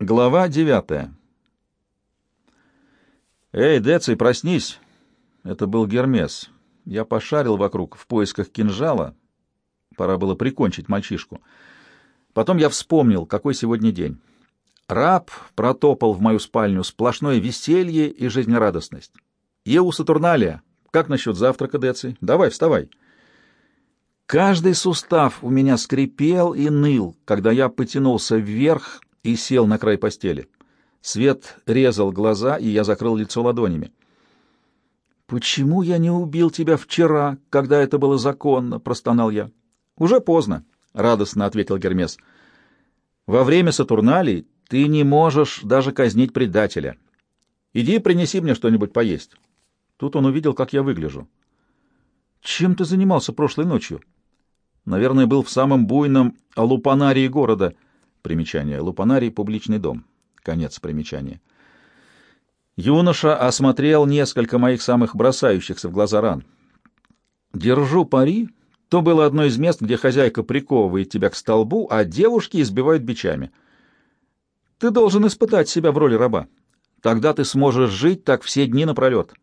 Глава девятая. «Эй, Деций, проснись!» Это был Гермес. Я пошарил вокруг в поисках кинжала. Пора было прикончить мальчишку. Потом я вспомнил, какой сегодня день. Раб протопал в мою спальню сплошное веселье и жизнерадостность. «Еу, Сатурналия! Как насчет завтрака, Деций? Давай, вставай!» Каждый сустав у меня скрипел и ныл, когда я потянулся вверх и сел на край постели. Свет резал глаза, и я закрыл лицо ладонями. «Почему я не убил тебя вчера, когда это было законно?» — простонал я. «Уже поздно», — радостно ответил Гермес. «Во время Сатурналей ты не можешь даже казнить предателя. Иди принеси мне что-нибудь поесть». Тут он увидел, как я выгляжу. «Чем ты занимался прошлой ночью?» «Наверное, был в самом буйном лупанарии города». Примечание. Лупанарий — публичный дом. Конец примечания. Юноша осмотрел несколько моих самых бросающихся в глаза ран. «Держу пари. То было одно из мест, где хозяйка приковывает тебя к столбу, а девушки избивают бичами. Ты должен испытать себя в роли раба. Тогда ты сможешь жить так все дни напролет».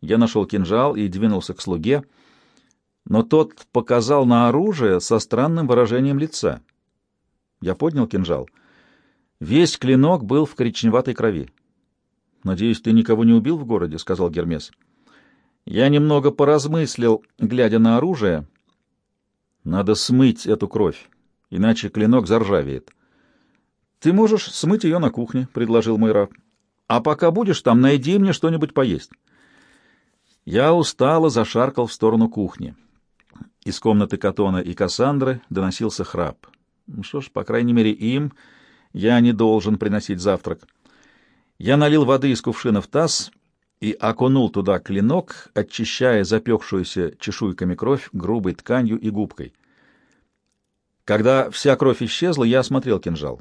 Я нашел кинжал и двинулся к слуге, но тот показал на оружие со странным выражением лица. Я поднял кинжал. Весь клинок был в коричневатой крови. «Надеюсь, ты никого не убил в городе?» — сказал Гермес. Я немного поразмыслил, глядя на оружие. «Надо смыть эту кровь, иначе клинок заржавеет». «Ты можешь смыть ее на кухне», — предложил мой раб. «А пока будешь там, найди мне что-нибудь поесть». Я устало зашаркал в сторону кухни. Из комнаты Катона и Кассандры доносился храп. Ну что ж, по крайней мере, им я не должен приносить завтрак. Я налил воды из кувшина в таз и окунул туда клинок, очищая запекшуюся чешуйками кровь грубой тканью и губкой. Когда вся кровь исчезла, я осмотрел кинжал.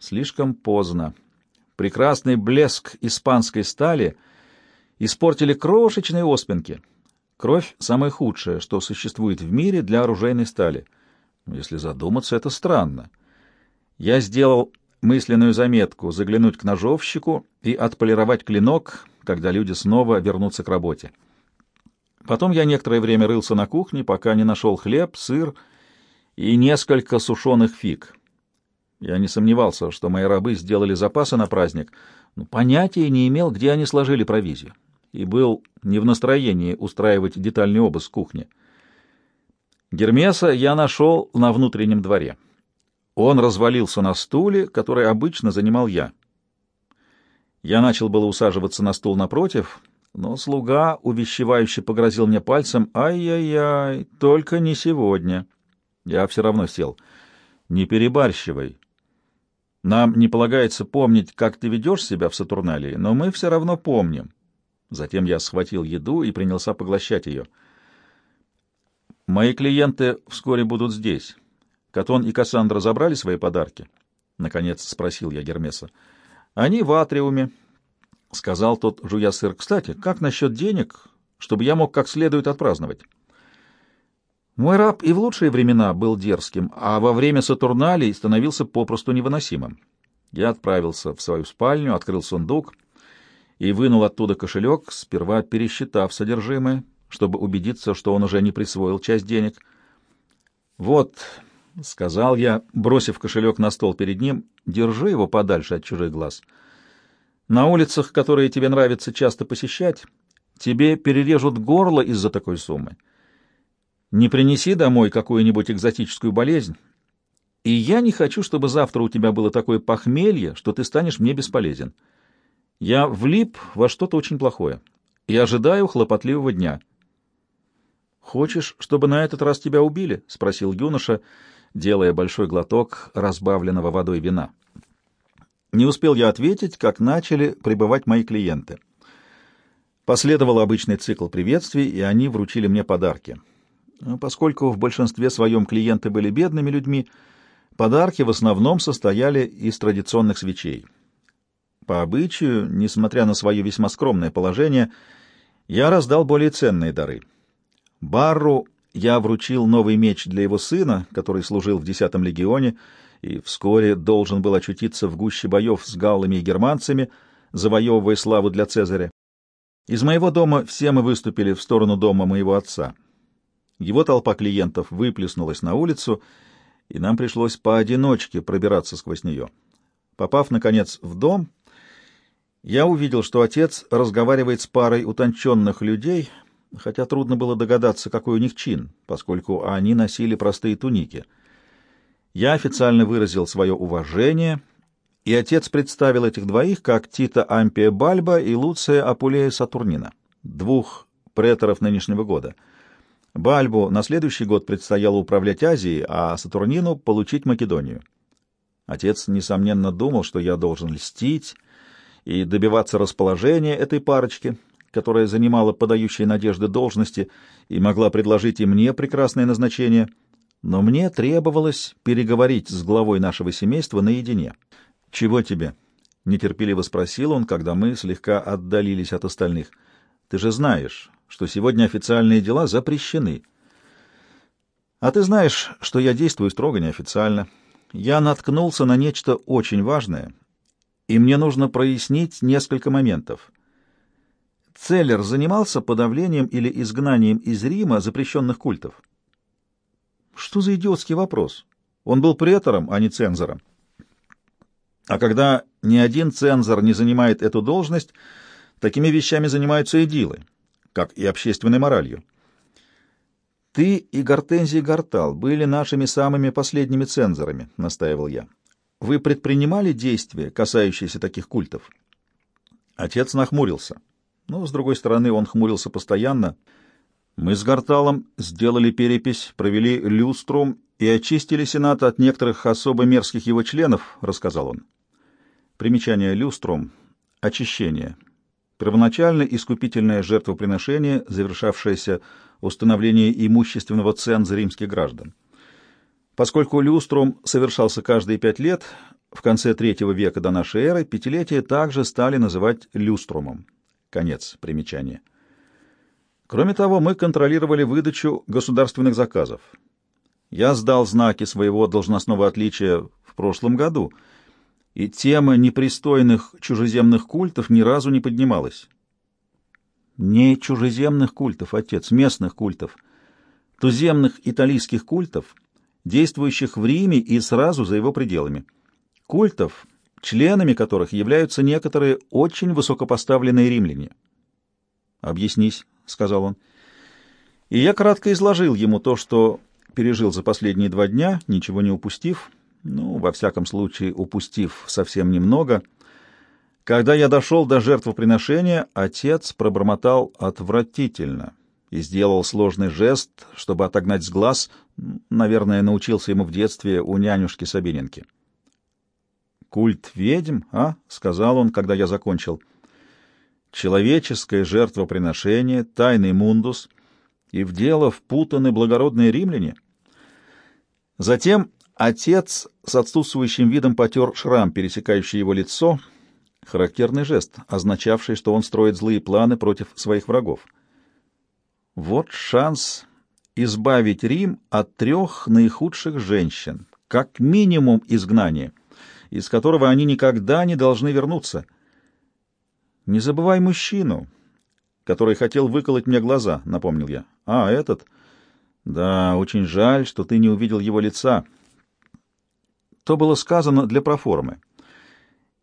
Слишком поздно. Прекрасный блеск испанской стали испортили крошечные оспинки. Кровь — самое худшее, что существует в мире для оружейной стали — если задуматься, это странно. Я сделал мысленную заметку заглянуть к ножовщику и отполировать клинок, когда люди снова вернутся к работе. Потом я некоторое время рылся на кухне, пока не нашел хлеб, сыр и несколько сушеных фиг. Я не сомневался, что мои рабы сделали запасы на праздник, но понятия не имел, где они сложили провизию, и был не в настроении устраивать детальный обыск кухни. Гермеса я нашел на внутреннем дворе. Он развалился на стуле, который обычно занимал я. Я начал было усаживаться на стул напротив, но слуга увещевающе погрозил мне пальцем «Ай-яй-яй, только не сегодня». Я все равно сел. «Не перебарщивай. Нам не полагается помнить, как ты ведешь себя в Сатурналии, но мы все равно помним». Затем я схватил еду и принялся поглощать ее. Мои клиенты вскоре будут здесь. Катон и Кассандра забрали свои подарки? Наконец спросил я Гермеса. Они в атриуме, — сказал тот, жуя сыр. Кстати, как насчет денег, чтобы я мог как следует отпраздновать? Мой раб и в лучшие времена был дерзким, а во время Сатурналей становился попросту невыносимым. Я отправился в свою спальню, открыл сундук и вынул оттуда кошелек, сперва пересчитав содержимое — чтобы убедиться, что он уже не присвоил часть денег. «Вот», — сказал я, бросив кошелек на стол перед ним, — «держи его подальше от чужих глаз. На улицах, которые тебе нравится часто посещать, тебе перережут горло из-за такой суммы. Не принеси домой какую-нибудь экзотическую болезнь, и я не хочу, чтобы завтра у тебя было такое похмелье, что ты станешь мне бесполезен. Я влип во что-то очень плохое и ожидаю хлопотливого дня». «Хочешь, чтобы на этот раз тебя убили?» — спросил юноша, делая большой глоток разбавленного водой вина. Не успел я ответить, как начали прибывать мои клиенты. Последовал обычный цикл приветствий, и они вручили мне подарки. Поскольку в большинстве своем клиенты были бедными людьми, подарки в основном состояли из традиционных свечей. По обычаю, несмотря на свое весьма скромное положение, я раздал более ценные дары — Барру я вручил новый меч для его сына, который служил в десятом легионе и вскоре должен был очутиться в гуще боев с галлами и германцами, завоевывая славу для Цезаря. Из моего дома все мы выступили в сторону дома моего отца. Его толпа клиентов выплеснулась на улицу, и нам пришлось поодиночке пробираться сквозь нее. Попав, наконец, в дом, я увидел, что отец разговаривает с парой утонченных людей, хотя трудно было догадаться, какой у них чин, поскольку они носили простые туники. Я официально выразил свое уважение, и отец представил этих двоих как Тита Ампия Бальба и Луция Апулея Сатурнина, двух преторов нынешнего года. Бальбу на следующий год предстояло управлять Азией, а Сатурнину — получить Македонию. Отец, несомненно, думал, что я должен льстить и добиваться расположения этой парочки, которая занимала подающие надежды должности и могла предложить и мне прекрасное назначение, но мне требовалось переговорить с главой нашего семейства наедине. «Чего тебе?» — нетерпеливо спросил он, когда мы слегка отдалились от остальных. «Ты же знаешь, что сегодня официальные дела запрещены. А ты знаешь, что я действую строго неофициально» я наткнулся на нечто очень важное, и мне нужно прояснить несколько моментов. Целлер занимался подавлением или изгнанием из Рима запрещенных культов. Что за идиотский вопрос? Он был претором, а не цензором. А когда ни один цензор не занимает эту должность, такими вещами занимаются идилы, как и общественной моралью. «Ты и Гортензий Гортал были нашими самыми последними цензорами», — настаивал я. «Вы предпринимали действия, касающиеся таких культов?» Отец нахмурился. Но, с другой стороны, он хмурился постоянно. «Мы с Горталом сделали перепись, провели люструм и очистили Сенат от некоторых особо мерзких его членов», — рассказал он. Примечание люструм — очищение. Первоначально искупительное жертвоприношение, завершавшееся установление имущественного ценза римских граждан. Поскольку люструм совершался каждые пять лет, в конце третьего века до нашей эры пятилетие также стали называть люструмом. Конец примечания. Кроме того, мы контролировали выдачу государственных заказов. Я сдал знаки своего должностного отличия в прошлом году, и тема непристойных чужеземных культов ни разу не поднималась. Не чужеземных культов, отец, местных культов, туземных италийских культов, действующих в Риме и сразу за его пределами. Культов, членами которых являются некоторые очень высокопоставленные римляне. «Объяснись», — сказал он. И я кратко изложил ему то, что пережил за последние два дня, ничего не упустив, ну, во всяком случае, упустив совсем немного — когда я дошел до жертвоприношения, отец пробормотал отвратительно и сделал сложный жест, чтобы отогнать с глаз, наверное, научился ему в детстве у нянюшки Сабиненки. «Культ ведьм, а?» — сказал он, когда я закончил. «Человеческое жертвоприношение, тайный мундус, и в дело впутаны благородные римляне». Затем отец с отсутствующим видом потер шрам, пересекающий его лицо, — Характерный жест, означавший, что он строит злые планы против своих врагов. Вот шанс избавить Рим от трех наихудших женщин, как минимум изгнание, из которого они никогда не должны вернуться. Не забывай мужчину, который хотел выколоть мне глаза, напомнил я. А, этот? Да, очень жаль, что ты не увидел его лица. То было сказано для проформы.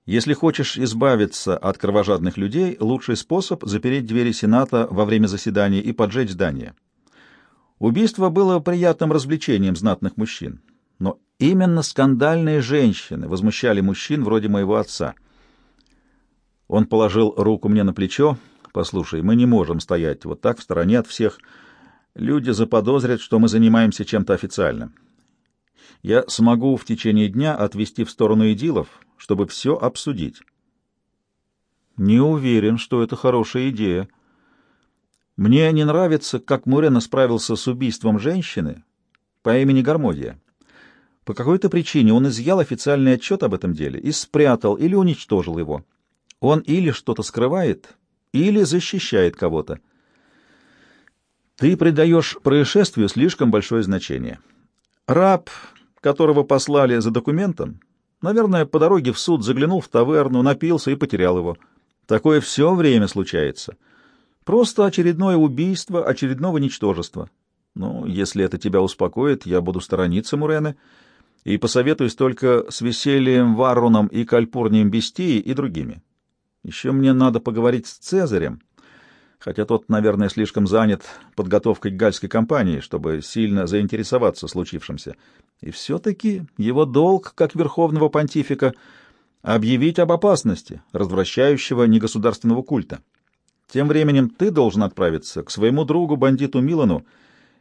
Если хочешь избавиться от кровожадных людей, лучший способ — запереть двери Сената во время заседания и поджечь здание. Убийство было приятным развлечением знатных мужчин, именно скандальные женщины возмущали мужчин вроде моего отца. Он положил руку мне на плечо. «Послушай, мы не можем стоять вот так в стороне от всех. Люди заподозрят, что мы занимаемся чем-то официальным. Я смогу в течение дня отвести в сторону идилов, чтобы все обсудить. Не уверен, что это хорошая идея. Мне не нравится, как Мурена справился с убийством женщины по имени Гармодия. По какой-то причине он изъял официальный отчет об этом деле и спрятал или уничтожил его. Он или что-то скрывает, или защищает кого-то. Ты придаешь происшествию слишком большое значение. Раб которого послали за документом, наверное, по дороге в суд заглянул в таверну, напился и потерял его. Такое все время случается. Просто очередное убийство очередного ничтожества. Ну, если это тебя успокоит, я буду сторониться Мурены и посоветуюсь только с Весельем Варуном и Кальпурнием Бестии и другими. Еще мне надо поговорить с Цезарем, хотя тот, наверное, слишком занят подготовкой к гальской кампании, чтобы сильно заинтересоваться случившимся. И все-таки его долг, как верховного понтифика, объявить об опасности развращающего негосударственного культа. Тем временем ты должен отправиться к своему другу-бандиту Милану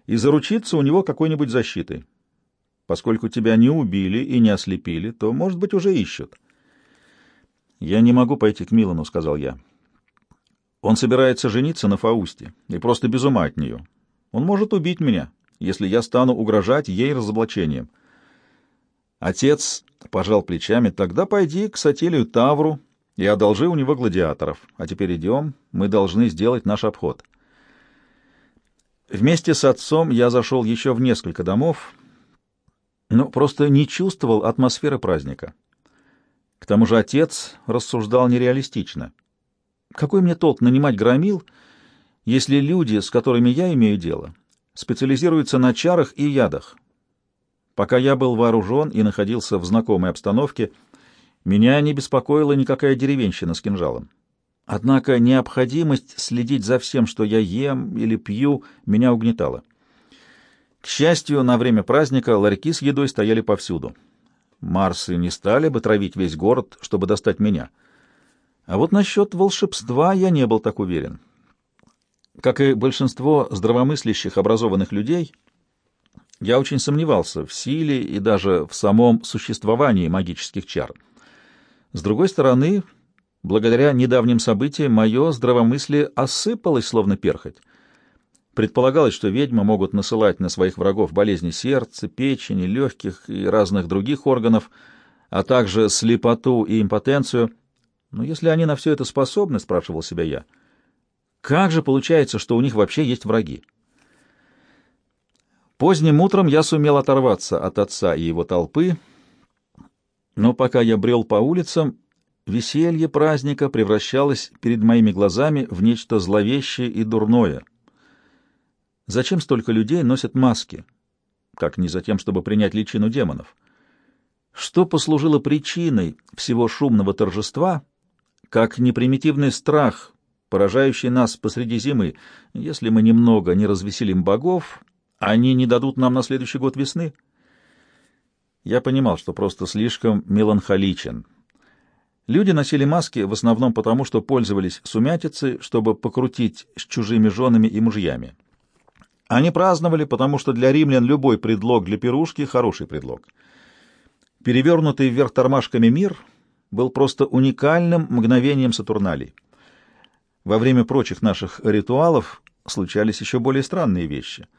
и заручиться у него какой-нибудь защитой. Поскольку тебя не убили и не ослепили, то, может быть, уже ищут. «Я не могу пойти к Милану», — сказал я. «Он собирается жениться на Фаусте и просто без ума от нее. Он может убить меня, если я стану угрожать ей разоблачением». Отец пожал плечами. «Тогда пойди к Сатилию Тавру и одолжи у него гладиаторов. А теперь идем, мы должны сделать наш обход. Вместе с отцом я зашел еще в несколько домов, но просто не чувствовал атмосферы праздника. К тому же отец рассуждал нереалистично. Какой мне толк нанимать громил, если люди, с которыми я имею дело, специализируются на чарах и ядах? Пока я был вооружен и находился в знакомой обстановке, меня не беспокоила никакая деревенщина с кинжалом. Однако необходимость следить за всем, что я ем или пью, меня угнетала. К счастью, на время праздника ларьки с едой стояли повсюду. Марсы не стали бы травить весь город, чтобы достать меня. А вот насчет волшебства я не был так уверен. Как и большинство здравомыслящих образованных людей, я очень сомневался в силе и даже в самом существовании магических чар — с другой стороны, благодаря недавним событиям, мое здравомыслие осыпалось, словно перхоть. Предполагалось, что ведьмы могут насылать на своих врагов болезни сердца, печени, легких и разных других органов, а также слепоту и импотенцию. Но если они на все это способны, спрашивал себя я, как же получается, что у них вообще есть враги? Поздним утром я сумел оторваться от отца и его толпы, но пока я брел по улицам, веселье праздника превращалось перед моими глазами в нечто зловещее и дурное. Зачем столько людей носят маски? Как не за тем, чтобы принять личину демонов? Что послужило причиной всего шумного торжества, как непримитивный страх, поражающий нас посреди зимы, если мы немного не развеселим богов, они не дадут нам на следующий год весны? Я понимал, что просто слишком меланхоличен. Люди носили маски в основном потому, что пользовались сумятицей, чтобы покрутить с чужими женами и мужьями. Они праздновали, потому что для римлян любой предлог для пирушки — хороший предлог. Перевернутый вверх тормашками мир был просто уникальным мгновением Сатурналей. Во время прочих наших ритуалов случались еще более странные вещи —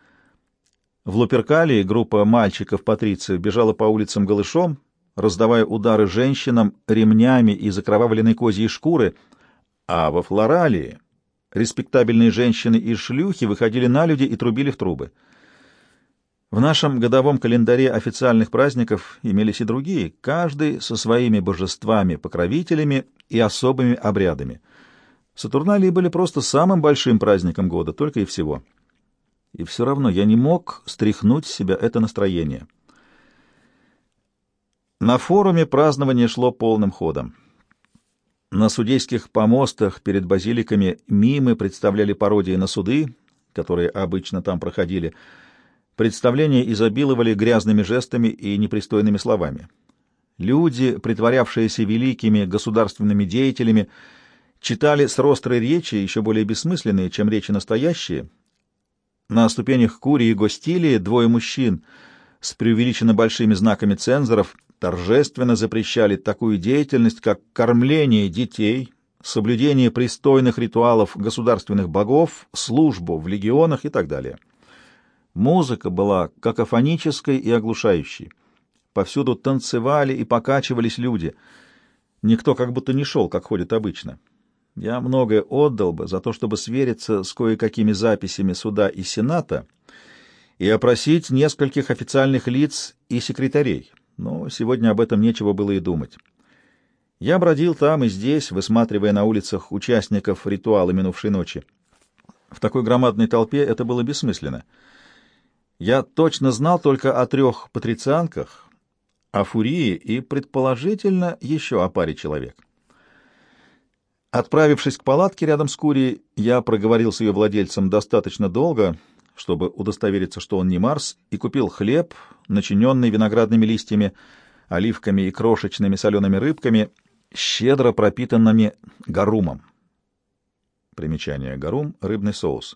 в Луперкалии группа мальчиков-патрициев бежала по улицам голышом, раздавая удары женщинам ремнями из окровавленной козьей шкуры, а во Флоралии респектабельные женщины и шлюхи выходили на люди и трубили в трубы. В нашем годовом календаре официальных праздников имелись и другие, каждый со своими божествами-покровителями и особыми обрядами. Сатурналии были просто самым большим праздником года, только и всего и все равно я не мог стряхнуть с себя это настроение. На форуме празднование шло полным ходом. На судейских помостах перед базиликами мимы представляли пародии на суды, которые обычно там проходили. Представления изобиловали грязными жестами и непристойными словами. Люди, притворявшиеся великими государственными деятелями, читали с рострой речи, еще более бессмысленные, чем речи настоящие, на ступенях Курии и Гостилии двое мужчин с преувеличенно большими знаками цензоров торжественно запрещали такую деятельность, как кормление детей, соблюдение пристойных ритуалов государственных богов, службу в легионах и так далее. Музыка была какофонической и оглушающей. Повсюду танцевали и покачивались люди. Никто как будто не шел, как ходит обычно. Я многое отдал бы за то, чтобы свериться с кое-какими записями суда и сената и опросить нескольких официальных лиц и секретарей, но сегодня об этом нечего было и думать. Я бродил там и здесь, высматривая на улицах участников ритуала минувшей ночи. В такой громадной толпе это было бессмысленно. Я точно знал только о трех патрицианках, о Фурии и, предположительно, еще о паре человек. Отправившись к палатке рядом с Курией, я проговорил с ее владельцем достаточно долго, чтобы удостовериться, что он не Марс, и купил хлеб, начиненный виноградными листьями, оливками и крошечными солеными рыбками, щедро пропитанными гарумом. Примечание. Гарум — рыбный соус.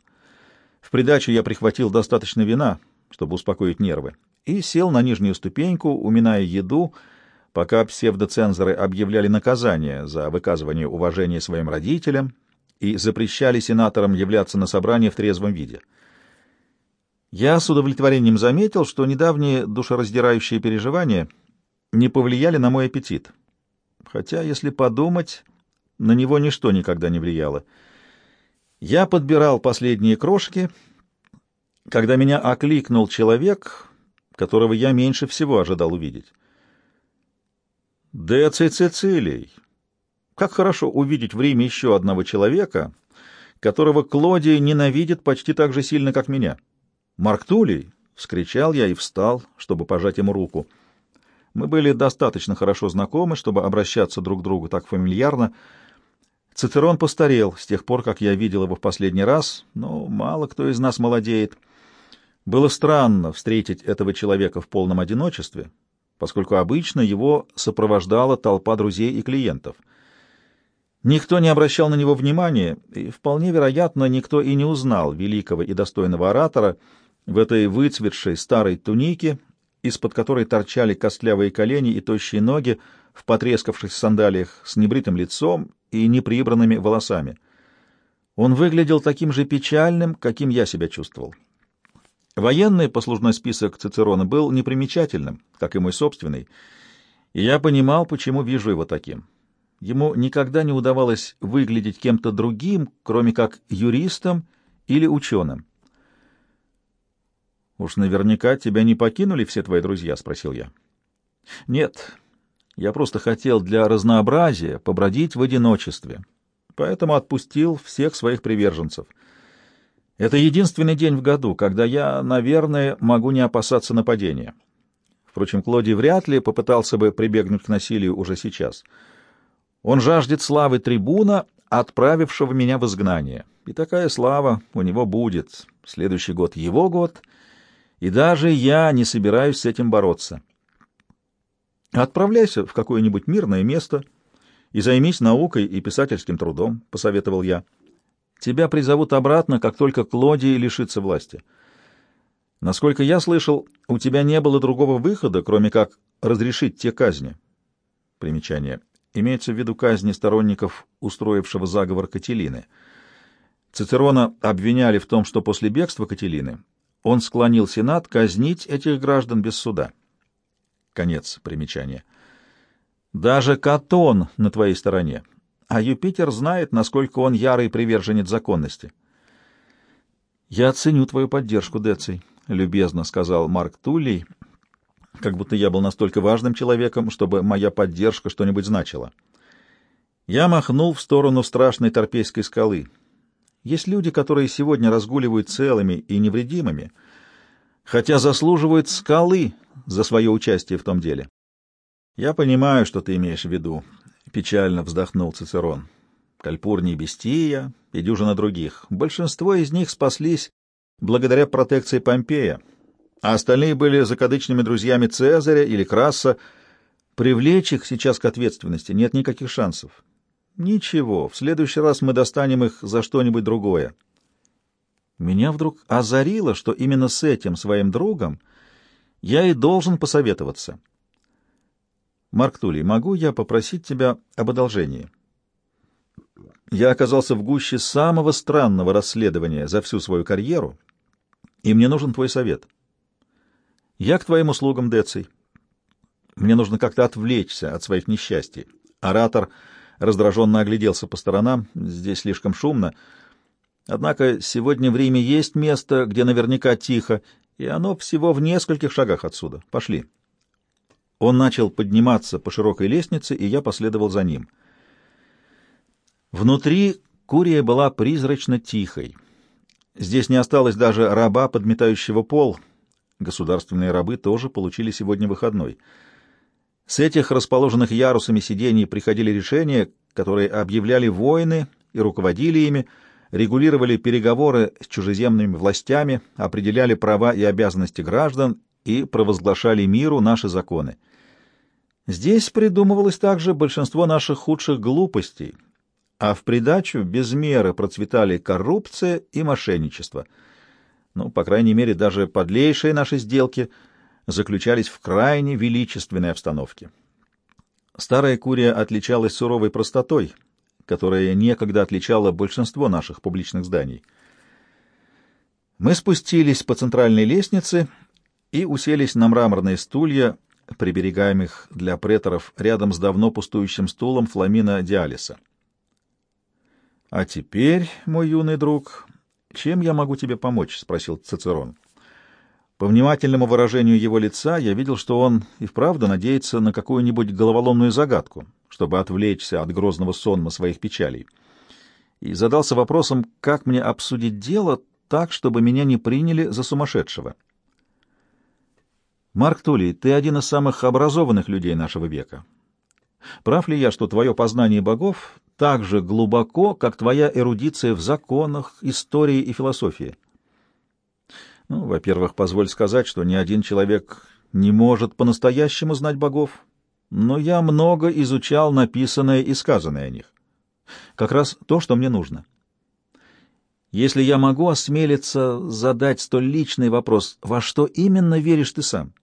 В придачу я прихватил достаточно вина, чтобы успокоить нервы, и сел на нижнюю ступеньку, уминая еду, пока псевдоцензоры объявляли наказание за выказывание уважения своим родителям и запрещали сенаторам являться на собрание в трезвом виде. Я с удовлетворением заметил, что недавние душераздирающие переживания не повлияли на мой аппетит. Хотя, если подумать, на него ничто никогда не влияло — я подбирал последние крошки, когда меня окликнул человек, которого я меньше всего ожидал увидеть. Деций Цицилий! Как хорошо увидеть в Риме еще одного человека, которого Клодия ненавидит почти так же сильно, как меня. «Марк Тулей!» — вскричал я и встал, чтобы пожать ему руку. Мы были достаточно хорошо знакомы, чтобы обращаться друг к другу так фамильярно, — Цицерон постарел с тех пор, как я видел его в последний раз, но мало кто из нас молодеет. Было странно встретить этого человека в полном одиночестве, поскольку обычно его сопровождала толпа друзей и клиентов. Никто не обращал на него внимания, и вполне вероятно, никто и не узнал великого и достойного оратора в этой выцветшей старой тунике, из-под которой торчали костлявые колени и тощие ноги в потрескавшихся сандалиях с небритым лицом и неприбранными волосами. Он выглядел таким же печальным, каким я себя чувствовал. Военный послужной список Цицерона был непримечательным, как и мой собственный, и я понимал, почему вижу его таким. Ему никогда не удавалось выглядеть кем-то другим, кроме как юристом или ученым. «Уж наверняка тебя не покинули все твои друзья?» — спросил я. «Нет, я просто хотел для разнообразия побродить в одиночестве, поэтому отпустил всех своих приверженцев. Это единственный день в году, когда я, наверное, могу не опасаться нападения. Впрочем, Клоди вряд ли попытался бы прибегнуть к насилию уже сейчас. Он жаждет славы трибуна, отправившего меня в изгнание. И такая слава у него будет. Следующий год его год, и даже я не собираюсь с этим бороться. Отправляйся в какое-нибудь мирное место и займись наукой и писательским трудом, — посоветовал я. Тебя призовут обратно, как только Клодий лишится власти. Насколько я слышал, у тебя не было другого выхода, кроме как разрешить те казни. Примечание. Имеется в виду казни сторонников устроившего заговор Кателины. Цицерона обвиняли в том, что после бегства Кателины он склонил Сенат казнить этих граждан без суда. Конец примечания. Даже Катон на твоей стороне, а Юпитер знает, насколько он ярый приверженец законности. «Я ценю твою поддержку, Деций», — любезно сказал Марк Туллий, как будто я был настолько важным человеком, чтобы моя поддержка что-нибудь значила. Я махнул в сторону страшной торпейской скалы. Есть люди, которые сегодня разгуливают целыми и невредимыми, хотя заслуживают скалы за свое участие в том деле. «Я понимаю, что ты имеешь в виду», — печально вздохнул Цицерон. «Кальпурний Бестия и дюжина других. Большинство из них спаслись благодаря протекции Помпея, а остальные были закадычными друзьями Цезаря или Краса. Привлечь их сейчас к ответственности нет никаких шансов. Ничего, в следующий раз мы достанем их за что-нибудь другое». Меня вдруг озарило, что именно с этим своим другом я и должен посоветоваться. Марк Тулей, могу я попросить тебя об одолжении? Я оказался в гуще самого странного расследования за всю свою карьеру, и мне нужен твой совет. Я к твоим услугам, Деций. Мне нужно как-то отвлечься от своих несчастий. Оратор раздраженно огляделся по сторонам. Здесь слишком шумно. Однако сегодня в Риме есть место, где наверняка тихо, и оно всего в нескольких шагах отсюда. Пошли. Он начал подниматься по широкой лестнице, и я последовал за ним. Внутри Курия была призрачно тихой. Здесь не осталось даже раба, подметающего пол. Государственные рабы тоже получили сегодня выходной. С этих расположенных ярусами сидений приходили решения, которые объявляли войны и руководили ими, регулировали переговоры с чужеземными властями, определяли права и обязанности граждан и провозглашали миру наши законы. Здесь придумывалось также большинство наших худших глупостей, а в придачу без меры процветали коррупция и мошенничество. Ну, по крайней мере, даже подлейшие наши сделки заключались в крайне величественной обстановке. Старая Курия отличалась суровой простотой — которая некогда отличала большинство наших публичных зданий. Мы спустились по центральной лестнице и уселись на мраморные стулья, приберегаемых для преторов рядом с давно пустующим стулом Фламина Диалиса. «А теперь, мой юный друг, чем я могу тебе помочь?» — спросил Цицерон. По внимательному выражению его лица я видел, что он и вправду надеется на какую-нибудь головоломную загадку, чтобы отвлечься от грозного сонма своих печалей, и задался вопросом, как мне обсудить дело так, чтобы меня не приняли за сумасшедшего. Марк Тулей, ты один из самых образованных людей нашего века. Прав ли я, что твое познание богов так же глубоко, как твоя эрудиция в законах, истории и философии? Ну, во-первых, позволь сказать, что ни один человек не может по-настоящему знать богов, но я много изучал написанное и сказанное о них. Как раз то, что мне нужно. Если я могу осмелиться задать столь личный вопрос, во что именно веришь ты сам?